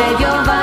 save your vibe.